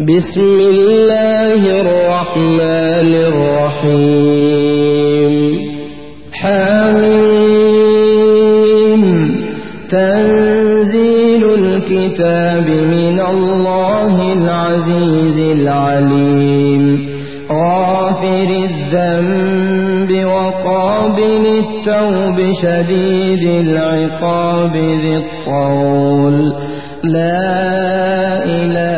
بسم الله الرحمن الرحيم. حميم. تنزيل الكتاب من الله العزيز العليم. غافر الذنب وقابل التوب شديد العقاب ذي الطول. لا إله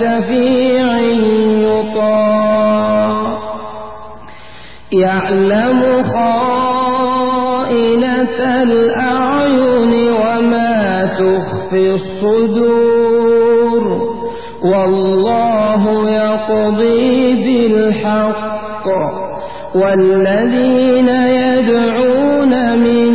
شفيع يطاع. يعلم خائنة الأعين وما تخفي الصدور. والله يقضي بالحق. والذين يدعون من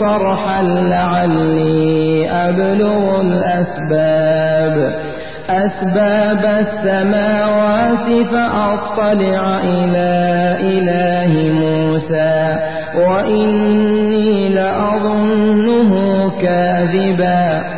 صرحا لعلي أبلغ الأسباب. أسباب السماوات فأطلع إلى إله موسى وإني لأظنه كاذبا.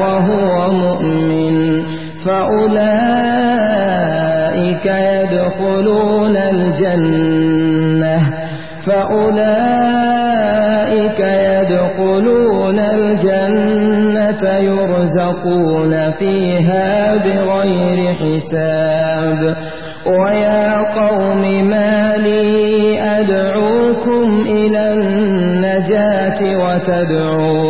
وهو مؤمن فأولئك يدخلون الجنة فأولئك يدخلون الجنة يرزقون فيها بغير حساب ويا قوم ما لي أدعوكم إلى النجاة وتدعونني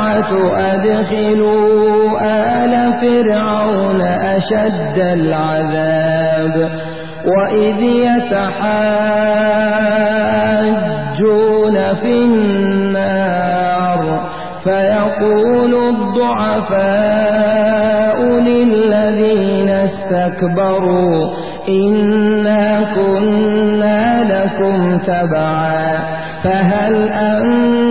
أدخلوا آل فرعون أشد العذاب وإذ يتحاجون في النار فيقول الضعفاء للذين استكبروا إنا كنا لكم تبعا فهل أنتم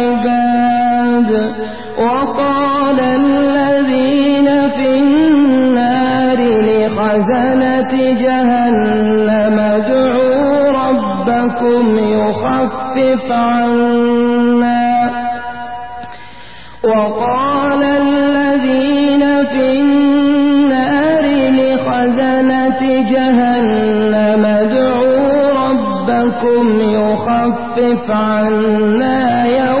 جهنم ادعوا ربكم يخفف عنا. وقال الذين في النار لخزنة جهنم ادعوا ربكم يخفف عنا يوما.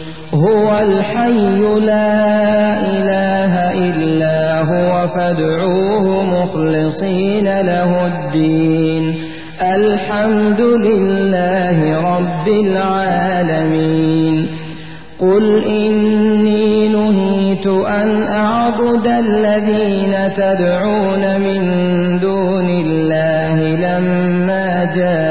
هو الحي لا إله إلا هو فادعوه مخلصين له الدين. الحمد لله رب العالمين. قل إني نهيت أن أعبد الذين تدعون من دون الله لما جاءني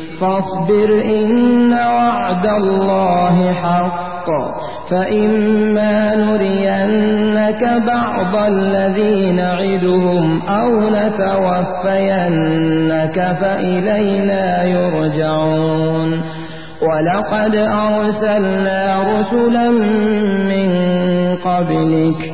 فاصبر إن وعد الله حق. فإما نرينك بعض الذي نعدهم أو نتوفينك فإلينا يرجعون. ولقد أرسلنا رسلا من قبلك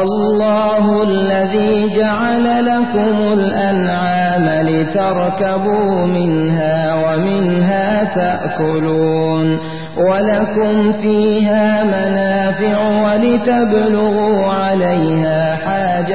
الله الذي جعل لكم الأنعام لتركبوا منها ومنها تأكلون ولكم فيها منافع ولتبلغوا عليها